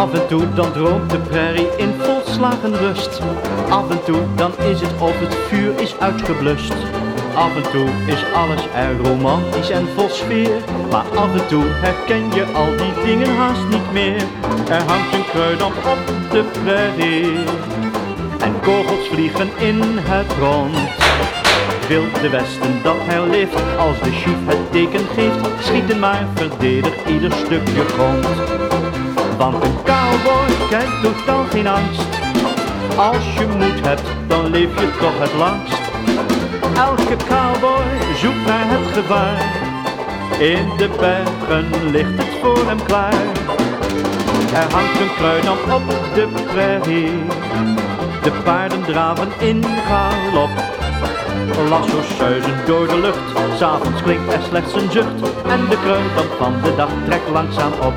Af en toe dan droomt de prairie in volslagen rust. Af en toe dan is het of het vuur is uitgeblust. Af en toe is alles er romantisch en vol sfeer. Maar af en toe herken je al die dingen haast niet meer. Er hangt een kruidamp op de prairie. En kogels vliegen in het rond. Wilde Westen dat herleeft, als de chief het teken geeft, schieten maar verdedig ieder stukje grond. Want een cowboy kent totaal geen angst. Als je moed hebt, dan leef je toch het langst. Elke cowboy zoekt naar het gevaar. In de bergen ligt het voor hem klaar. Er hangt een kruidamp op de prairie. De paarden draven in galop. Lasso's zuizen door de lucht. S'avonds klinkt er slechts een zucht. En de kruidamp van de dag trekt langzaam op.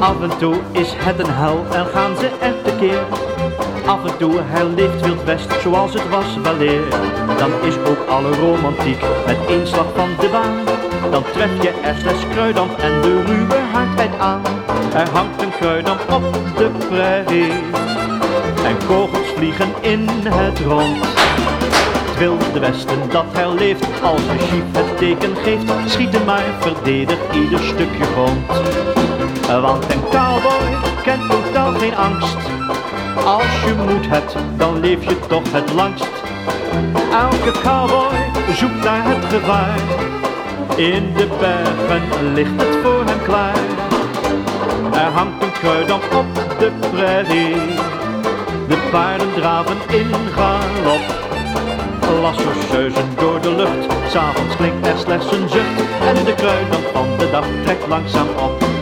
Af en toe is het een hel en gaan ze er tekeer. Af en toe herleeft Wild West zoals het was weleer. Dan is ook alle romantiek met één slag van de baan. Dan tref je er slechts en de ruwe hardheid aan. Er hangt een kruidamp op de prairie. En kogels vliegen in het rond. Het wilde westen dat herleeft, als de chief het teken geeft. Schieten maar, verdedig ieder stukje grond. Want een cowboy kent totaal geen angst. Als je moed hebt, dan leef je toch het langst. Elke cowboy zoekt naar het gevaar. In de bergen ligt het voor hem klaar. Er hangt een kruidamp op de prairie. De paarden draven in galop. Lasso's zuizen door de lucht. S'avonds klinkt er slechts een zucht. En de kruidamp van de dag trekt langzaam op.